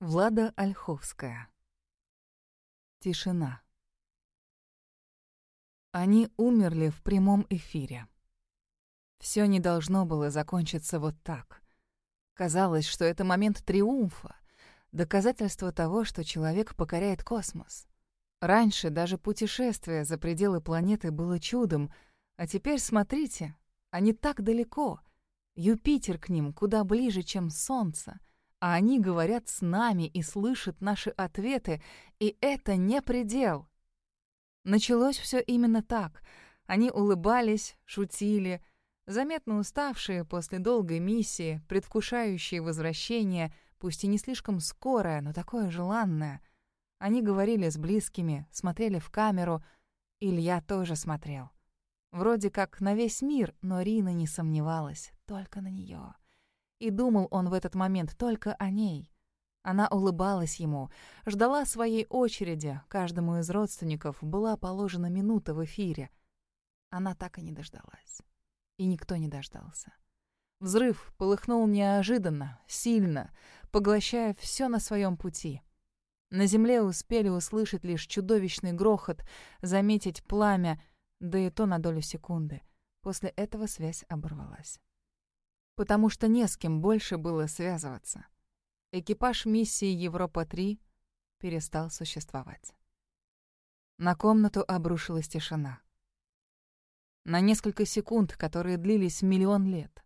Влада Ольховская. Тишина. Они умерли в прямом эфире. Все не должно было закончиться вот так. Казалось, что это момент триумфа, доказательство того, что человек покоряет космос. Раньше даже путешествие за пределы планеты было чудом, а теперь смотрите, они так далеко. Юпитер к ним куда ближе, чем Солнце — а они говорят с нами и слышат наши ответы, и это не предел. Началось все именно так. Они улыбались, шутили, заметно уставшие после долгой миссии, предвкушающие возвращение, пусть и не слишком скорое, но такое желанное. Они говорили с близкими, смотрели в камеру. Илья тоже смотрел. Вроде как на весь мир, но Рина не сомневалась, только на нее. И думал он в этот момент только о ней. Она улыбалась ему, ждала своей очереди, каждому из родственников была положена минута в эфире. Она так и не дождалась. И никто не дождался. Взрыв полыхнул неожиданно, сильно, поглощая все на своем пути. На земле успели услышать лишь чудовищный грохот, заметить пламя, да и то на долю секунды. После этого связь оборвалась потому что не с кем больше было связываться. Экипаж миссии Европа-3 перестал существовать. На комнату обрушилась тишина. На несколько секунд, которые длились миллион лет.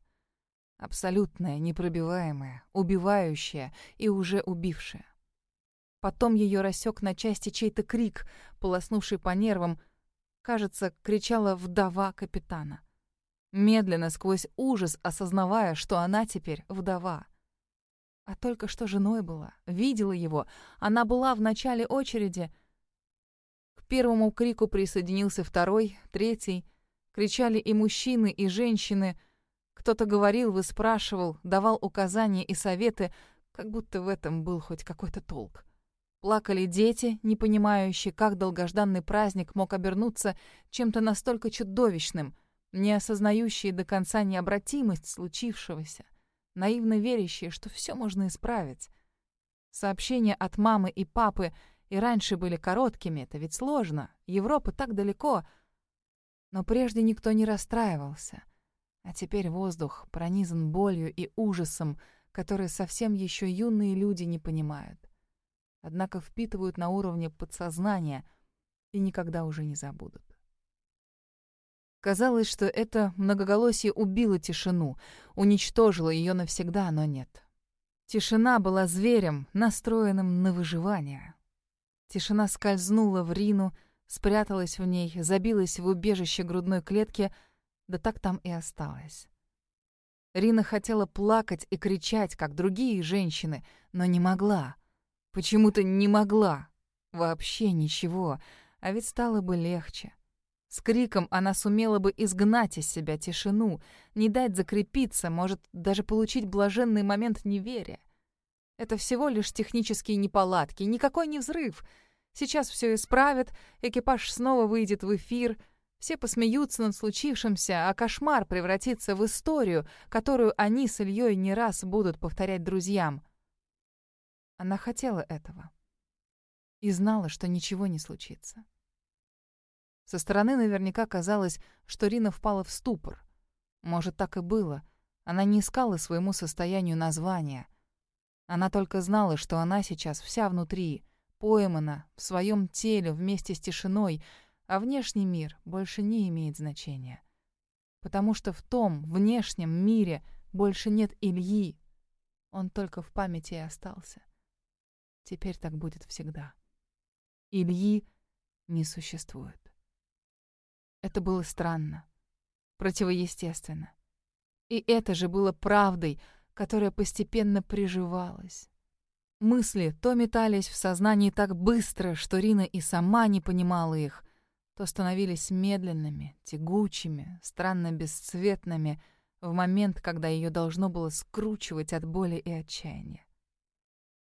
Абсолютная, непробиваемая, убивающая и уже убившая. Потом ее рассек на части чей-то крик, полоснувший по нервам. Кажется, кричала вдова капитана — медленно сквозь ужас осознавая, что она теперь вдова. А только что женой была, видела его, она была в начале очереди. К первому крику присоединился второй, третий. Кричали и мужчины, и женщины. Кто-то говорил, выспрашивал, давал указания и советы, как будто в этом был хоть какой-то толк. Плакали дети, не понимающие, как долгожданный праздник мог обернуться чем-то настолько чудовищным — не осознающие до конца необратимость случившегося, наивно верящие, что все можно исправить. Сообщения от мамы и папы и раньше были короткими, это ведь сложно, Европа так далеко. Но прежде никто не расстраивался. А теперь воздух пронизан болью и ужасом, которые совсем еще юные люди не понимают. Однако впитывают на уровне подсознания и никогда уже не забудут. Казалось, что это многоголосие убило тишину, уничтожило ее навсегда, но нет. Тишина была зверем, настроенным на выживание. Тишина скользнула в Рину, спряталась в ней, забилась в убежище грудной клетки, да так там и осталась. Рина хотела плакать и кричать, как другие женщины, но не могла. Почему-то не могла. Вообще ничего, а ведь стало бы легче. С криком она сумела бы изгнать из себя тишину, не дать закрепиться, может, даже получить блаженный момент неверия. Это всего лишь технические неполадки, никакой не взрыв. Сейчас все исправят, экипаж снова выйдет в эфир, все посмеются над случившимся, а кошмар превратится в историю, которую они с Ильей не раз будут повторять друзьям. Она хотела этого и знала, что ничего не случится. Со стороны наверняка казалось, что Рина впала в ступор. Может, так и было. Она не искала своему состоянию названия. Она только знала, что она сейчас вся внутри, поймана, в своем теле вместе с тишиной, а внешний мир больше не имеет значения. Потому что в том внешнем мире больше нет Ильи. Он только в памяти и остался. Теперь так будет всегда. Ильи не существует. Это было странно, противоестественно. И это же было правдой, которая постепенно приживалась. Мысли то метались в сознании так быстро, что Рина и сама не понимала их, то становились медленными, тягучими, странно бесцветными в момент, когда ее должно было скручивать от боли и отчаяния.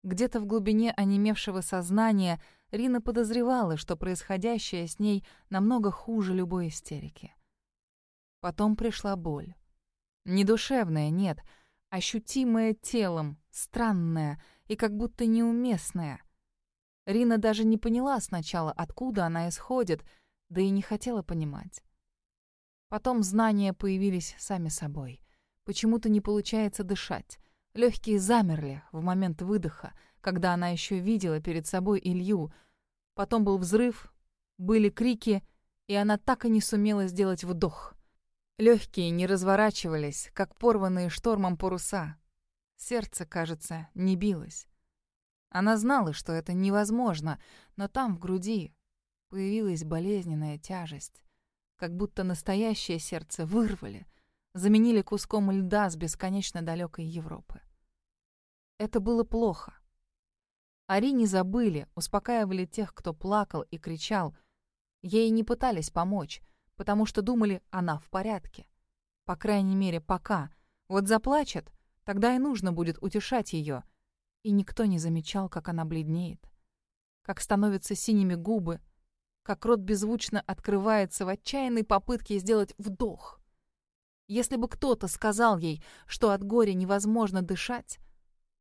Где-то в глубине онемевшего сознания Рина подозревала, что происходящее с ней намного хуже любой истерики. Потом пришла боль. Не душевная, нет, ощутимое телом, странное и как будто неуместное. Рина даже не поняла сначала, откуда она исходит, да и не хотела понимать. Потом знания появились сами собой. Почему-то не получается дышать. Легкие замерли в момент выдоха, когда она еще видела перед собой Илью. Потом был взрыв, были крики, и она так и не сумела сделать вдох. Легкие не разворачивались, как порванные штормом паруса. Сердце, кажется, не билось. Она знала, что это невозможно, но там, в груди, появилась болезненная тяжесть. Как будто настоящее сердце вырвали, заменили куском льда с бесконечно далекой Европы. Это было плохо. Ари не забыли, успокаивали тех, кто плакал и кричал. Ей не пытались помочь — потому что думали, она в порядке. По крайней мере, пока. Вот заплачет, тогда и нужно будет утешать ее. И никто не замечал, как она бледнеет. Как становятся синими губы, как рот беззвучно открывается в отчаянной попытке сделать вдох. Если бы кто-то сказал ей, что от горя невозможно дышать,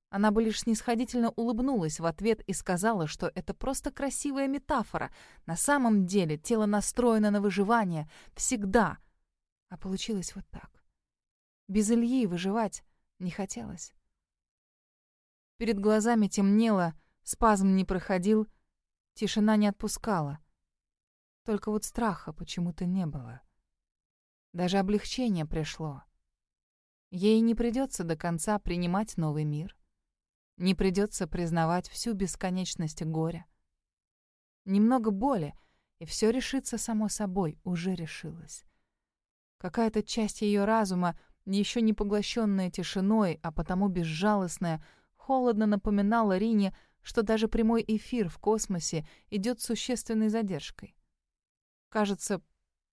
она бы лишь снисходительно улыбнулась в ответ и сказала, что это просто красивая метафора. На самом деле тело настроено на выживание. Всегда. А получилось вот так. Без Ильи выживать не хотелось. Перед глазами темнело, спазм не проходил, тишина не отпускала. Только вот страха почему-то не было. Даже облегчение пришло. Ей не придется до конца принимать новый мир. Не придется признавать всю бесконечность горя. Немного боли, и все решится само собой, уже решилось. Какая-то часть ее разума, еще не поглощенная тишиной, а потому безжалостная, холодно напоминала Рине, что даже прямой эфир в космосе идет с существенной задержкой. Кажется,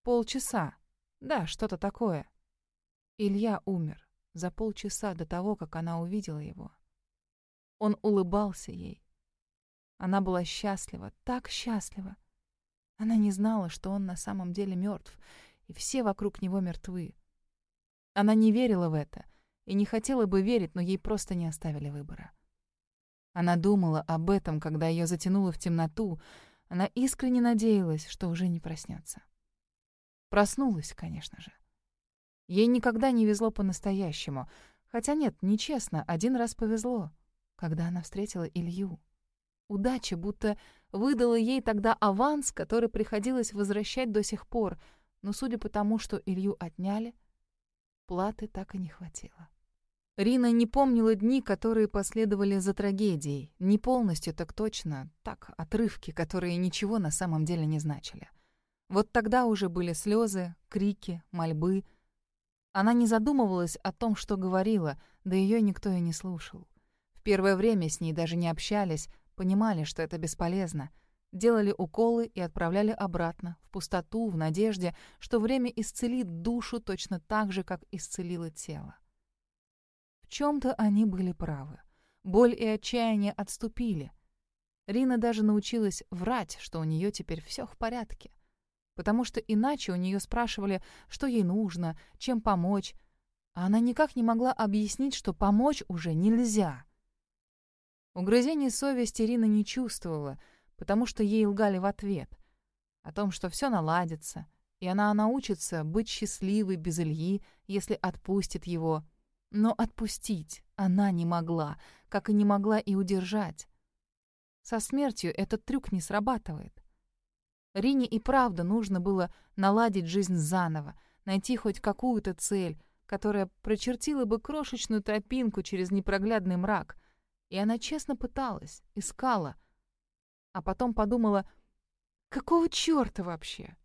полчаса. Да, что-то такое. Илья умер за полчаса до того, как она увидела его. Он улыбался ей. Она была счастлива, так счастлива. Она не знала, что он на самом деле мертв, и все вокруг него мертвы. Она не верила в это и не хотела бы верить, но ей просто не оставили выбора. Она думала об этом, когда ее затянуло в темноту. Она искренне надеялась, что уже не проснется. Проснулась, конечно же. Ей никогда не везло по-настоящему. Хотя нет, нечестно, один раз повезло когда она встретила Илью. Удача будто выдала ей тогда аванс, который приходилось возвращать до сих пор, но судя по тому, что Илью отняли, платы так и не хватило. Рина не помнила дни, которые последовали за трагедией. Не полностью, так точно. Так, отрывки, которые ничего на самом деле не значили. Вот тогда уже были слезы, крики, мольбы. Она не задумывалась о том, что говорила, да ее никто и не слушал. Первое время с ней даже не общались, понимали, что это бесполезно. Делали уколы и отправляли обратно, в пустоту, в надежде, что время исцелит душу точно так же, как исцелило тело. В чем-то они были правы. Боль и отчаяние отступили. Рина даже научилась врать, что у нее теперь все в порядке. Потому что иначе у нее спрашивали, что ей нужно, чем помочь, а она никак не могла объяснить, что помочь уже нельзя. Угрызений совести Ирина не чувствовала, потому что ей лгали в ответ. О том, что все наладится, и она научится быть счастливой без Ильи, если отпустит его. Но отпустить она не могла, как и не могла и удержать. Со смертью этот трюк не срабатывает. Рине и правда нужно было наладить жизнь заново, найти хоть какую-то цель, которая прочертила бы крошечную тропинку через непроглядный мрак, и она честно пыталась, искала. А потом подумала, какого чёрта вообще?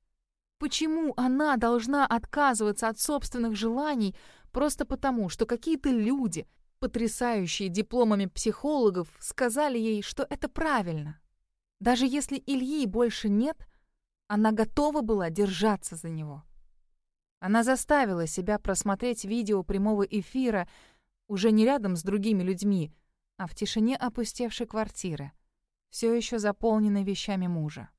Почему она должна отказываться от собственных желаний просто потому, что какие-то люди, потрясающие дипломами психологов, сказали ей, что это правильно? Даже если Ильи больше нет, она готова была держаться за него. Она заставила себя просмотреть видео прямого эфира уже не рядом с другими людьми, а в тишине опустевшей квартиры, все еще заполненной вещами мужа.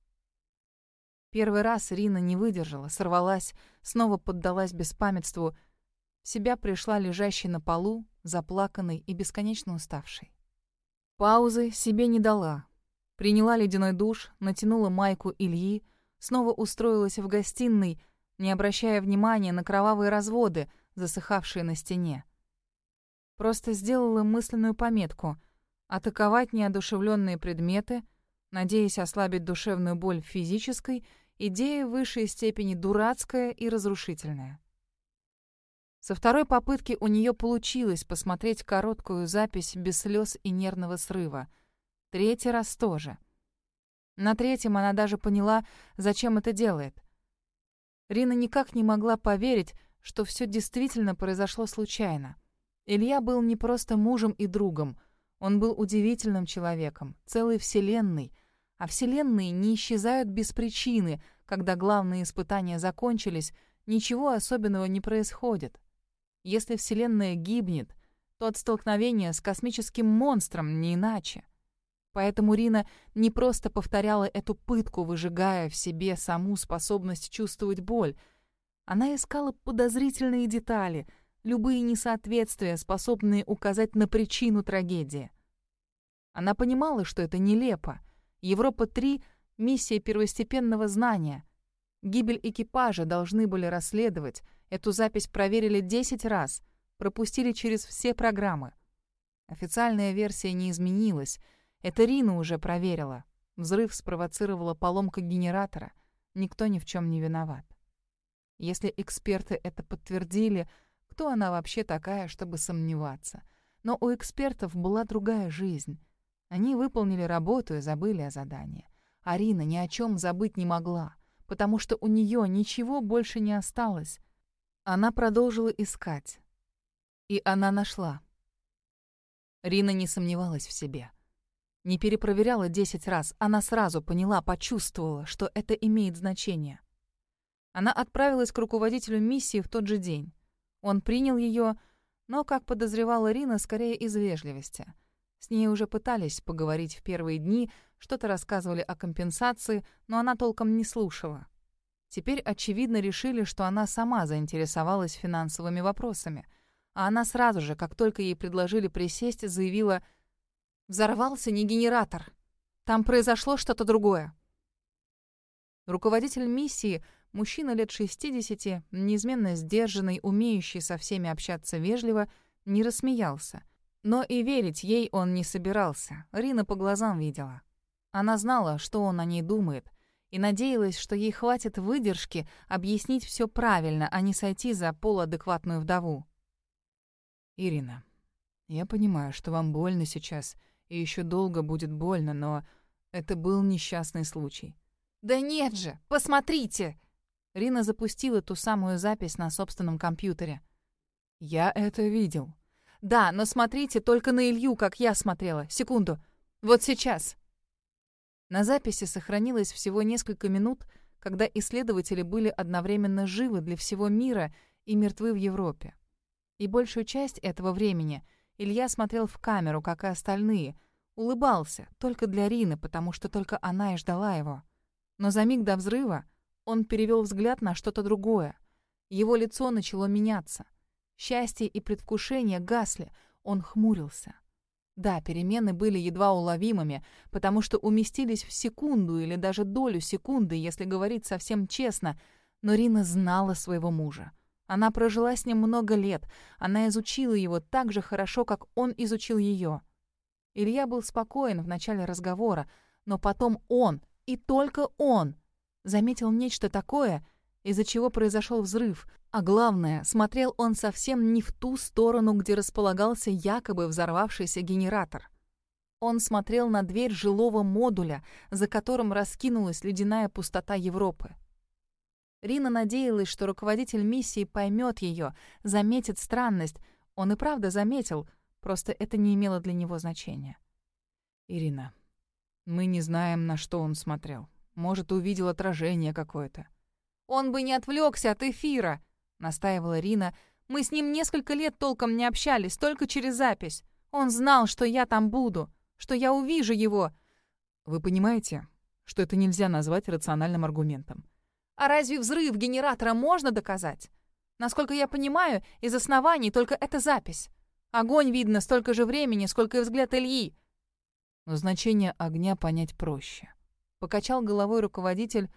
Первый раз Рина не выдержала, сорвалась, снова поддалась беспамятству. себя пришла лежащей на полу, заплаканной и бесконечно уставшей. Паузы себе не дала. Приняла ледяной душ, натянула майку Ильи, снова устроилась в гостиной, не обращая внимания на кровавые разводы, засыхавшие на стене. Просто сделала мысленную пометку — атаковать неодушевленные предметы, надеясь ослабить душевную боль физической, идея в высшей степени дурацкая и разрушительная. Со второй попытки у нее получилось посмотреть короткую запись без слез и нервного срыва. Третий раз тоже. На третьем она даже поняла, зачем это делает. Рина никак не могла поверить, что все действительно произошло случайно. Илья был не просто мужем и другом, он был удивительным человеком, целой вселенной. А вселенные не исчезают без причины, когда главные испытания закончились, ничего особенного не происходит. Если Вселенная гибнет, то от столкновения с космическим монстром не иначе. Поэтому Рина не просто повторяла эту пытку, выжигая в себе саму способность чувствовать боль. Она искала подозрительные детали, любые несоответствия, способные указать на причину трагедии. Она понимала, что это нелепо. Европа-3 — миссия первостепенного знания. Гибель экипажа должны были расследовать — Эту запись проверили 10 раз, пропустили через все программы. Официальная версия не изменилась. Это Рина уже проверила. Взрыв спровоцировала поломка генератора. Никто ни в чем не виноват. Если эксперты это подтвердили, кто она вообще такая, чтобы сомневаться? Но у экспертов была другая жизнь. Они выполнили работу и забыли о задании. Арина ни о чем забыть не могла, потому что у нее ничего больше не осталось. Она продолжила искать. И она нашла. Рина не сомневалась в себе. Не перепроверяла десять раз, она сразу поняла, почувствовала, что это имеет значение. Она отправилась к руководителю миссии в тот же день. Он принял ее, но, как подозревала Рина, скорее из вежливости. С ней уже пытались поговорить в первые дни, что-то рассказывали о компенсации, но она толком не слушала. Теперь, очевидно, решили, что она сама заинтересовалась финансовыми вопросами. А она сразу же, как только ей предложили присесть, заявила «Взорвался не генератор. Там произошло что-то другое». Руководитель миссии, мужчина лет 60, неизменно сдержанный, умеющий со всеми общаться вежливо, не рассмеялся. Но и верить ей он не собирался. Рина по глазам видела. Она знала, что он о ней думает — и надеялась, что ей хватит выдержки объяснить все правильно, а не сойти за полуадекватную вдову. «Ирина, я понимаю, что вам больно сейчас, и еще долго будет больно, но это был несчастный случай». «Да нет же! Посмотрите!» Рина запустила ту самую запись на собственном компьютере. «Я это видел». «Да, но смотрите только на Илью, как я смотрела. Секунду. Вот сейчас». На записи сохранилось всего несколько минут, когда исследователи были одновременно живы для всего мира и мертвы в Европе. И большую часть этого времени Илья смотрел в камеру, как и остальные, улыбался, только для Рины, потому что только она и ждала его. Но за миг до взрыва он перевел взгляд на что-то другое. Его лицо начало меняться. Счастье и предвкушение гасли, он хмурился. Да, перемены были едва уловимыми, потому что уместились в секунду или даже долю секунды, если говорить совсем честно, но Рина знала своего мужа. Она прожила с ним много лет, она изучила его так же хорошо, как он изучил ее. Илья был спокоен в начале разговора, но потом он, и только он, заметил нечто такое, из-за чего произошел взрыв, а главное, смотрел он совсем не в ту сторону, где располагался якобы взорвавшийся генератор. Он смотрел на дверь жилого модуля, за которым раскинулась ледяная пустота Европы. Рина надеялась, что руководитель миссии поймет ее, заметит странность. Он и правда заметил, просто это не имело для него значения. «Ирина, мы не знаем, на что он смотрел. Может, увидел отражение какое-то». «Он бы не отвлекся от эфира», — настаивала Рина. «Мы с ним несколько лет толком не общались, только через запись. Он знал, что я там буду, что я увижу его». «Вы понимаете, что это нельзя назвать рациональным аргументом?» «А разве взрыв генератора можно доказать?» Насколько я понимаю, из оснований только эта запись. Огонь видно столько же времени, сколько и взгляд Ильи. Но значение огня понять проще. Покачал головой руководитель.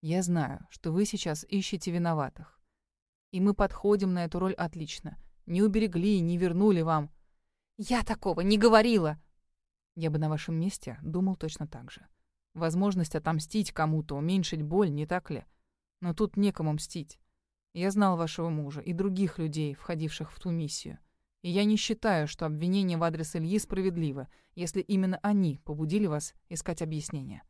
Я знаю, что вы сейчас ищете виноватых. И мы подходим на эту роль отлично. Не уберегли, не вернули вам. Я такого не говорила. Я бы на вашем месте думал точно так же. Возможность отомстить кому-то, уменьшить боль, не так ли? Но тут некому мстить. Я знал вашего мужа и других людей, входивших в ту миссию. И я не считаю, что обвинение в адрес Ильи справедливо, если именно они побудили вас искать объяснение.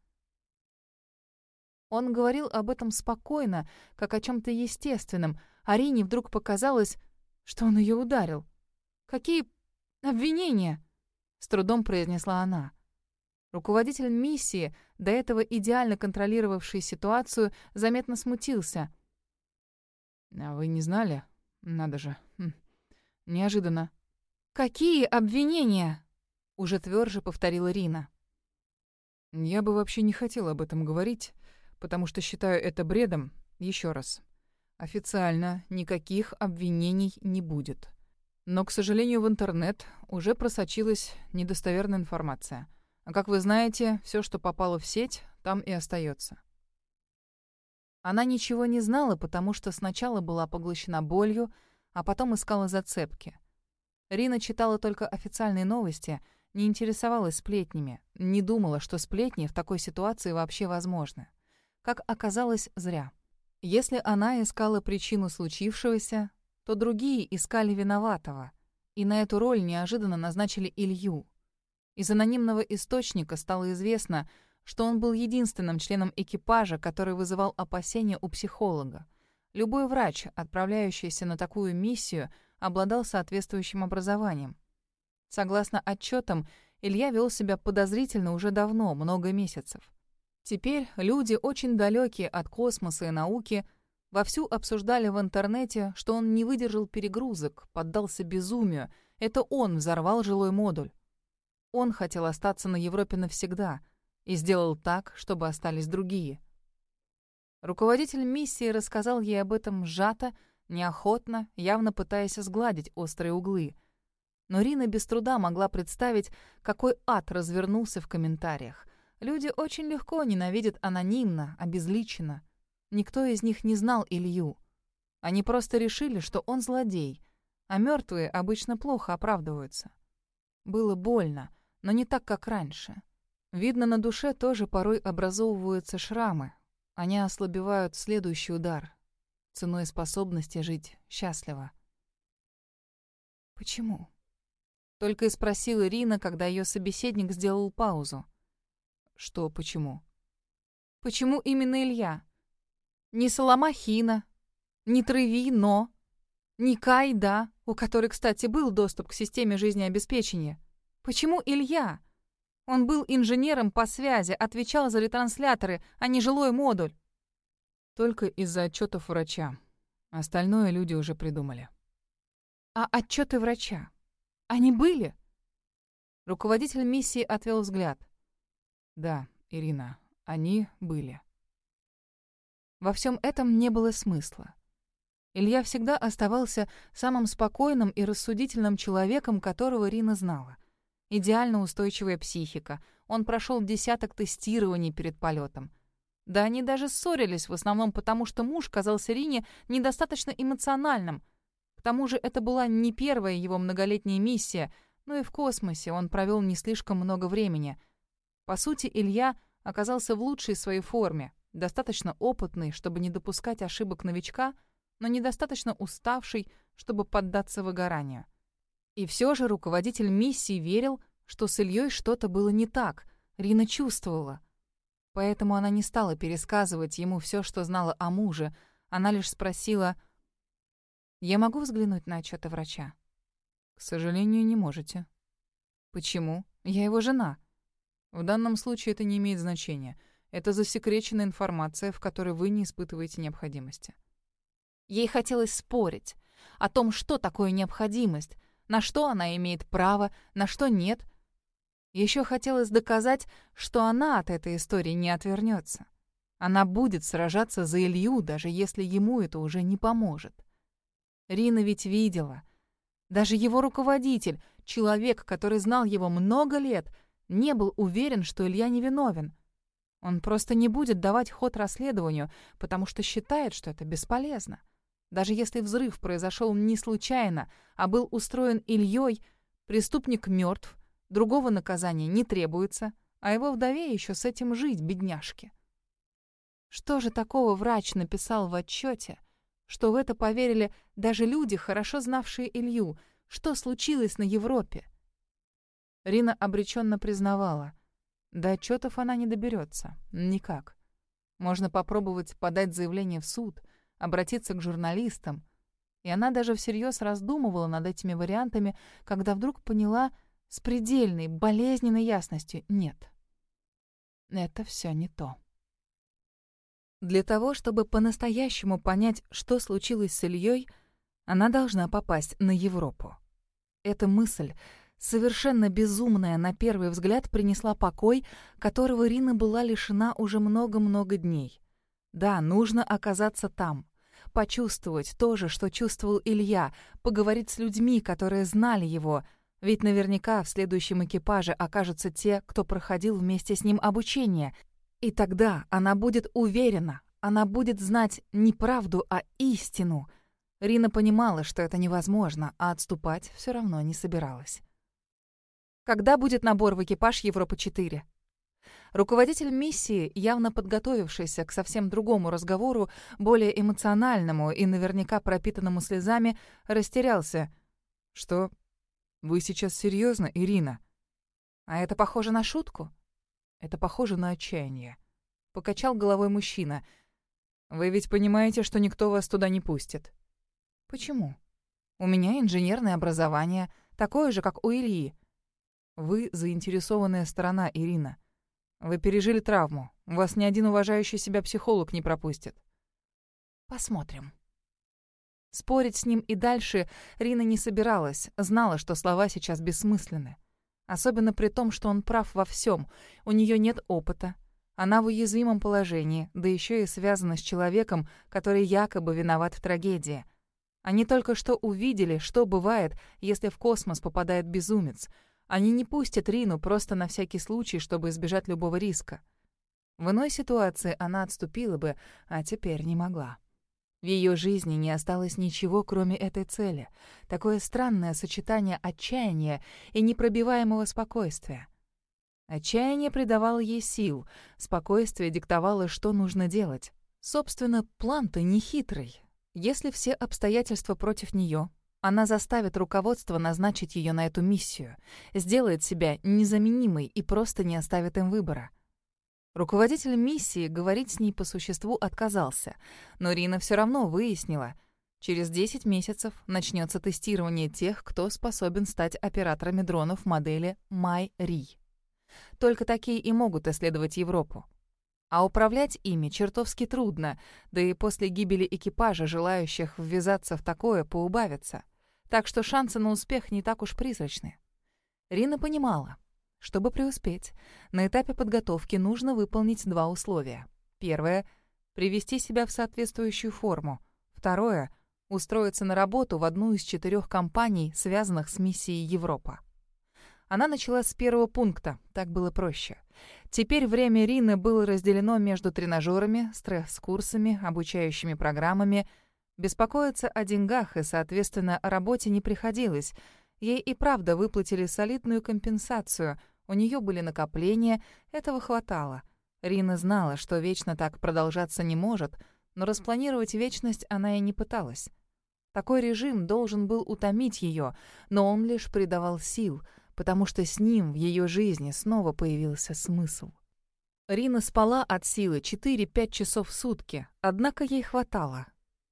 Он говорил об этом спокойно, как о чем то естественном. Арине вдруг показалось, что он ее ударил. «Какие обвинения?» — с трудом произнесла она. Руководитель миссии, до этого идеально контролировавший ситуацию, заметно смутился. «А вы не знали? Надо же. Хм. Неожиданно». «Какие обвинения?» — уже тверже повторила Рина. «Я бы вообще не хотела об этом говорить, потому что считаю это бредом. Еще раз. Официально никаких обвинений не будет. Но, к сожалению, в интернет уже просочилась недостоверная информация. А как вы знаете, все, что попало в сеть, там и остается. Она ничего не знала, потому что сначала была поглощена болью, а потом искала зацепки. Рина читала только официальные новости, не интересовалась сплетнями, не думала, что сплетни в такой ситуации вообще возможны. Как оказалось, зря. Если она искала причину случившегося, то другие искали виноватого, и на эту роль неожиданно назначили Илью. Из анонимного источника стало известно, что он был единственным членом экипажа, который вызывал опасения у психолога. Любой врач, отправляющийся на такую миссию, обладал соответствующим образованием. Согласно отчетам, Илья вел себя подозрительно уже давно, много месяцев. Теперь люди, очень далекие от космоса и науки, вовсю обсуждали в интернете, что он не выдержал перегрузок, поддался безумию. Это он взорвал жилой модуль. Он хотел остаться на Европе навсегда и сделал так, чтобы остались другие. Руководитель миссии рассказал ей об этом сжато, неохотно, явно пытаясь сгладить острые углы. Но Рина без труда могла представить, какой ад развернулся в комментариях. Люди очень легко ненавидят анонимно, обезличенно. Никто из них не знал Илью. Они просто решили, что он злодей, а мертвые обычно плохо оправдываются. Было больно, но не так, как раньше. Видно, на душе тоже порой образовываются шрамы. Они ослабевают следующий удар, ценой способности жить счастливо. «Почему?» Только и спросила Ирина, когда ее собеседник сделал паузу. «Что почему?» «Почему именно Илья? Не Соломахина, не Трыви, но... Не Кайда, у которой, кстати, был доступ к системе жизнеобеспечения. Почему Илья? Он был инженером по связи, отвечал за ретрансляторы, а не жилой модуль. Только из-за отчетов врача. Остальное люди уже придумали. А отчеты врача? Они были? Руководитель миссии отвел взгляд. Да, Ирина, они были. Во всем этом не было смысла. Илья всегда оставался самым спокойным и рассудительным человеком, которого Рина знала. Идеально устойчивая психика. Он прошел десяток тестирований перед полетом. Да они даже ссорились, в основном потому, что муж казался Рине недостаточно эмоциональным. К тому же это была не первая его многолетняя миссия, но и в космосе он провел не слишком много времени. По сути, Илья оказался в лучшей своей форме, достаточно опытный, чтобы не допускать ошибок новичка, но недостаточно уставший, чтобы поддаться выгоранию. И все же руководитель миссии верил, что с Ильей что-то было не так. Рина чувствовала. Поэтому она не стала пересказывать ему все, что знала о муже. Она лишь спросила, «Я могу взглянуть на отчеты врача?» «К сожалению, не можете». «Почему? Я его жена». «В данном случае это не имеет значения. Это засекреченная информация, в которой вы не испытываете необходимости». Ей хотелось спорить о том, что такое необходимость, на что она имеет право, на что нет. Еще хотелось доказать, что она от этой истории не отвернется. Она будет сражаться за Илью, даже если ему это уже не поможет. Рина ведь видела. Даже его руководитель, человек, который знал его много лет, не был уверен, что Илья невиновен. Он просто не будет давать ход расследованию, потому что считает, что это бесполезно. Даже если взрыв произошел не случайно, а был устроен Ильей, преступник мертв, другого наказания не требуется, а его вдове еще с этим жить, бедняжке. Что же такого врач написал в отчете, что в это поверили даже люди, хорошо знавшие Илью? Что случилось на Европе? Рина обреченно признавала. До отчетов она не доберется. Никак. Можно попробовать подать заявление в суд, обратиться к журналистам. И она даже всерьез раздумывала над этими вариантами, когда вдруг поняла с предельной, болезненной ясностью — нет. Это все не то. Для того, чтобы по-настоящему понять, что случилось с Ильей, она должна попасть на Европу. Эта мысль, совершенно безумная на первый взгляд, принесла покой, которого Рина была лишена уже много-много дней. Да, нужно оказаться там, почувствовать то же, что чувствовал Илья, поговорить с людьми, которые знали его, ведь наверняка в следующем экипаже окажутся те, кто проходил вместе с ним обучение, и тогда она будет уверена, она будет знать не правду, а истину. Рина понимала, что это невозможно, а отступать все равно не собиралась. Когда будет набор в экипаж Европа-4? Руководитель миссии, явно подготовившийся к совсем другому разговору, более эмоциональному и наверняка пропитанному слезами, растерялся. «Что? Вы сейчас серьезно, Ирина?» «А это похоже на шутку?» Это похоже на отчаяние. Покачал головой мужчина. «Вы ведь понимаете, что никто вас туда не пустит?» «Почему? У меня инженерное образование, такое же, как у Ильи». «Вы заинтересованная сторона, Ирина. Вы пережили травму. Вас ни один уважающий себя психолог не пропустит». «Посмотрим». Спорить с ним и дальше Рина не собиралась, знала, что слова сейчас бессмысленны. Особенно при том, что он прав во всем. У нее нет опыта. Она в уязвимом положении, да еще и связана с человеком, который якобы виноват в трагедии. Они только что увидели, что бывает, если в космос попадает безумец. Они не пустят Рину просто на всякий случай, чтобы избежать любого риска. В иной ситуации она отступила бы, а теперь не могла. В ее жизни не осталось ничего, кроме этой цели. Такое странное сочетание отчаяния и непробиваемого спокойствия. Отчаяние придавало ей сил, спокойствие диктовало, что нужно делать. Собственно, план-то нехитрый. Если все обстоятельства против нее, она заставит руководство назначить ее на эту миссию, сделает себя незаменимой и просто не оставит им выбора. Руководитель миссии говорить с ней по существу отказался, но Рина все равно выяснила. Через 10 месяцев начнется тестирование тех, кто способен стать операторами дронов модели Май-Ри. Только такие и могут исследовать Европу. А управлять ими чертовски трудно, да и после гибели экипажа желающих ввязаться в такое поубавится. Так что шансы на успех не так уж призрачны. Рина понимала, чтобы преуспеть, на этапе подготовки нужно выполнить два условия. Первое — привести себя в соответствующую форму. Второе — устроиться на работу в одну из четырех компаний, связанных с миссией Европа. Она начала с первого пункта, так было проще. Теперь время Рины было разделено между тренажерами, стресс-курсами, обучающими программами. Беспокоиться о деньгах и, соответственно, о работе не приходилось — Ей и правда выплатили солидную компенсацию, у нее были накопления, этого хватало. Рина знала, что вечно так продолжаться не может, но распланировать вечность она и не пыталась. Такой режим должен был утомить ее, но он лишь придавал сил, потому что с ним в ее жизни снова появился смысл. Рина спала от силы 4-5 часов в сутки, однако ей хватало.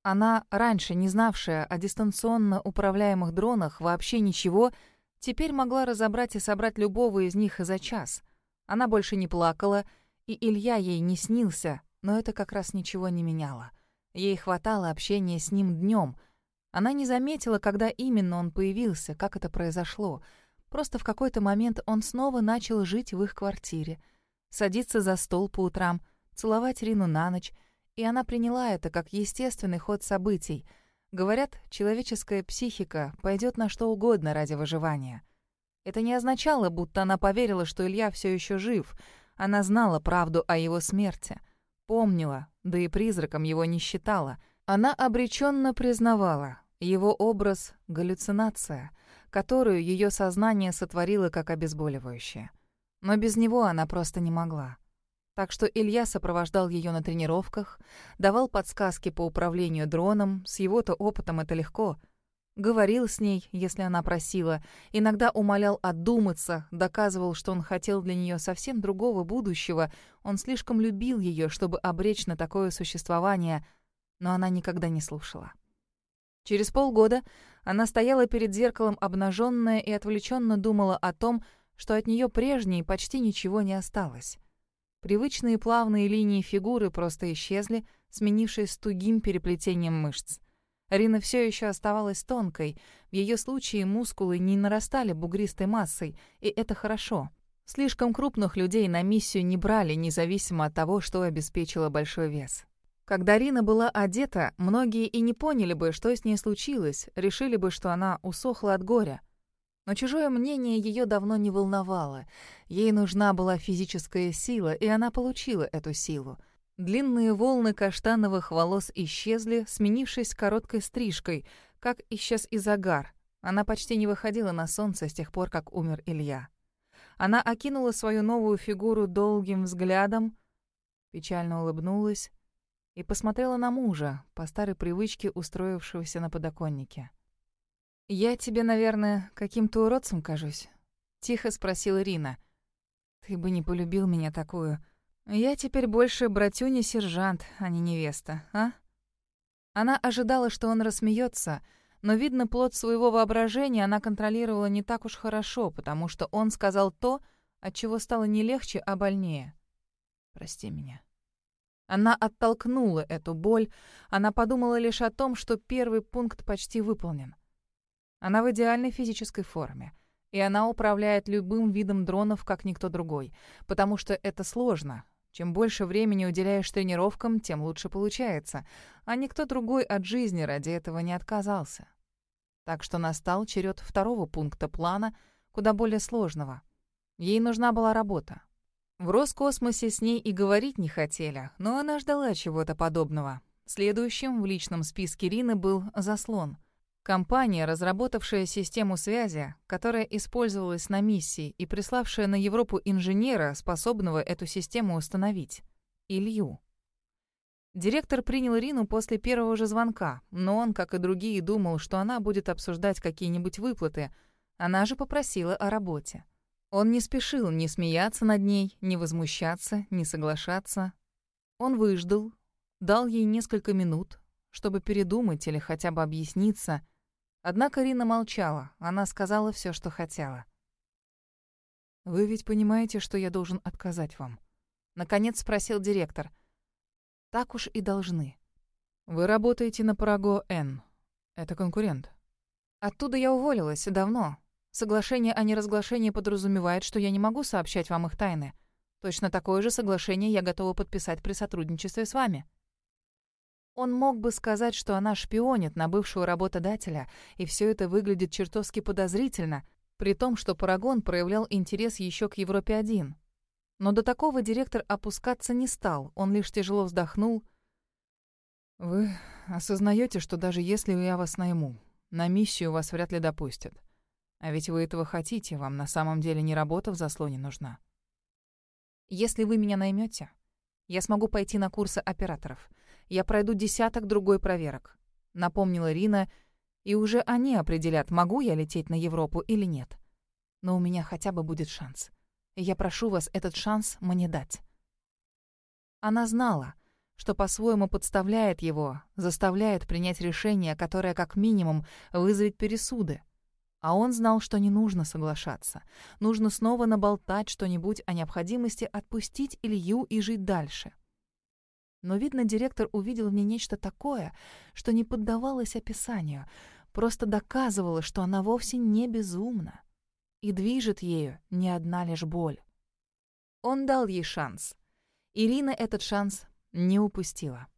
Она, раньше не знавшая о дистанционно управляемых дронах вообще ничего, теперь могла разобрать и собрать любого из них за час. Она больше не плакала, и Илья ей не снился, но это как раз ничего не меняло. Ей хватало общения с ним днем. Она не заметила, когда именно он появился, как это произошло. Просто в какой-то момент он снова начал жить в их квартире. Садиться за стол по утрам, целовать Рину на ночь, и она приняла это как естественный ход событий. Говорят, человеческая психика пойдет на что угодно ради выживания. Это не означало, будто она поверила, что Илья все еще жив. Она знала правду о его смерти. Помнила, да и призраком его не считала. Она обреченно признавала. Его образ — галлюцинация, которую ее сознание сотворило как обезболивающее. Но без него она просто не могла. Так что Илья сопровождал ее на тренировках, давал подсказки по управлению дроном, с его-то опытом это легко. Говорил с ней, если она просила, иногда умолял отдуматься, доказывал, что он хотел для нее совсем другого будущего, он слишком любил ее, чтобы обречь на такое существование, но она никогда не слушала. Через полгода она стояла перед зеркалом обнаженная и отвлеченно думала о том, что от нее прежней почти ничего не осталось. Привычные плавные линии фигуры просто исчезли, сменившись тугим переплетением мышц. Рина все еще оставалась тонкой. В ее случае мускулы не нарастали бугристой массой, и это хорошо. Слишком крупных людей на миссию не брали, независимо от того, что обеспечило большой вес. Когда Рина была одета, многие и не поняли бы, что с ней случилось, решили бы, что она усохла от горя. Но чужое мнение ее давно не волновало. Ей нужна была физическая сила, и она получила эту силу. Длинные волны каштановых волос исчезли, сменившись короткой стрижкой, как исчез и загар. Она почти не выходила на солнце с тех пор, как умер Илья. Она окинула свою новую фигуру долгим взглядом, печально улыбнулась и посмотрела на мужа, по старой привычке устроившегося на подоконнике. «Я тебе, наверное, каким-то уродцем кажусь?» — тихо спросила Рина. «Ты бы не полюбил меня такую. Я теперь больше братюня-сержант, а не невеста, а?» Она ожидала, что он рассмеется, но, видно, плод своего воображения она контролировала не так уж хорошо, потому что он сказал то, от чего стало не легче, а больнее. «Прости меня». Она оттолкнула эту боль, она подумала лишь о том, что первый пункт почти выполнен. Она в идеальной физической форме. И она управляет любым видом дронов, как никто другой. Потому что это сложно. Чем больше времени уделяешь тренировкам, тем лучше получается. А никто другой от жизни ради этого не отказался. Так что настал черед второго пункта плана, куда более сложного. Ей нужна была работа. В Роскосмосе с ней и говорить не хотели, но она ждала чего-то подобного. Следующим в личном списке Рины был заслон. Компания, разработавшая систему связи, которая использовалась на миссии и приславшая на Европу инженера, способного эту систему установить. Илью. Директор принял Рину после первого же звонка, но он, как и другие, думал, что она будет обсуждать какие-нибудь выплаты. Она же попросила о работе. Он не спешил ни смеяться над ней, ни возмущаться, ни соглашаться. Он выждал, дал ей несколько минут, чтобы передумать или хотя бы объясниться — Однако Рина молчала. Она сказала все, что хотела. «Вы ведь понимаете, что я должен отказать вам?» Наконец спросил директор. «Так уж и должны». «Вы работаете на Параго Н. Это конкурент». «Оттуда я уволилась давно. Соглашение о неразглашении подразумевает, что я не могу сообщать вам их тайны. Точно такое же соглашение я готова подписать при сотрудничестве с вами». Он мог бы сказать, что она шпионит на бывшего работодателя, и все это выглядит чертовски подозрительно, при том, что Парагон проявлял интерес еще к Европе-1. Но до такого директор опускаться не стал, он лишь тяжело вздохнул. «Вы осознаете, что даже если я вас найму, на миссию вас вряд ли допустят. А ведь вы этого хотите, вам на самом деле не работа в заслоне нужна. Если вы меня наймете, я смогу пойти на курсы операторов — я пройду десяток другой проверок», — напомнила Рина, «и уже они определят, могу я лететь на Европу или нет. Но у меня хотя бы будет шанс. И я прошу вас этот шанс мне дать». Она знала, что по-своему подставляет его, заставляет принять решение, которое как минимум вызовет пересуды. А он знал, что не нужно соглашаться. Нужно снова наболтать что-нибудь о необходимости отпустить Илью и жить дальше. Но, видно, директор увидел в ней нечто такое, что не поддавалось описанию, просто доказывало, что она вовсе не безумна. И движет ею не одна лишь боль. Он дал ей шанс. Ирина этот шанс не упустила.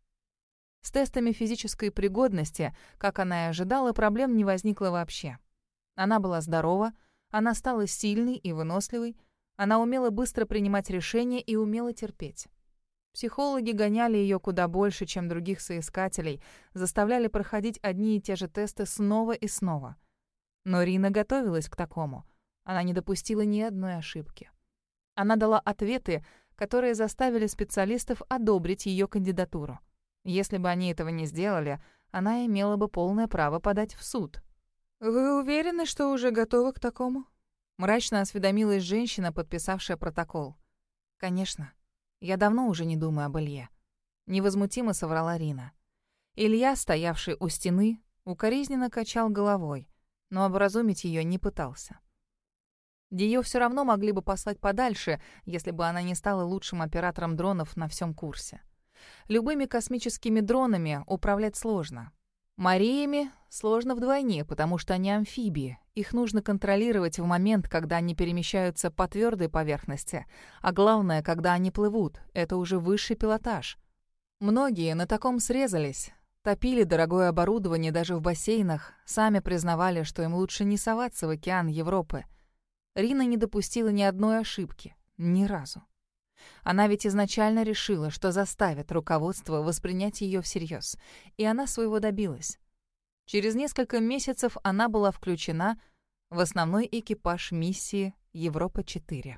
С тестами физической пригодности, как она и ожидала, проблем не возникло вообще. Она была здорова, она стала сильной и выносливой, она умела быстро принимать решения и умела терпеть. Психологи гоняли ее куда больше, чем других соискателей, заставляли проходить одни и те же тесты снова и снова. Но Рина готовилась к такому. Она не допустила ни одной ошибки. Она дала ответы, которые заставили специалистов одобрить ее кандидатуру. Если бы они этого не сделали, она имела бы полное право подать в суд. «Вы уверены, что уже готовы к такому?» Мрачно осведомилась женщина, подписавшая протокол. «Конечно. Я давно уже не думаю об Илье». Невозмутимо соврала Рина. Илья, стоявший у стены, укоризненно качал головой, но образумить ее не пытался. Ее все равно могли бы послать подальше, если бы она не стала лучшим оператором дронов на всем курсе. Любыми космическими дронами управлять сложно. Мариями сложно вдвойне, потому что они амфибии. Их нужно контролировать в момент, когда они перемещаются по твердой поверхности. А главное, когда они плывут. Это уже высший пилотаж. Многие на таком срезались. Топили дорогое оборудование даже в бассейнах. Сами признавали, что им лучше не соваться в океан Европы. Рина не допустила ни одной ошибки. Ни разу. Она ведь изначально решила, что заставит руководство воспринять ее всерьез, и она своего добилась. Через несколько месяцев она была включена в основной экипаж миссии Европа-4.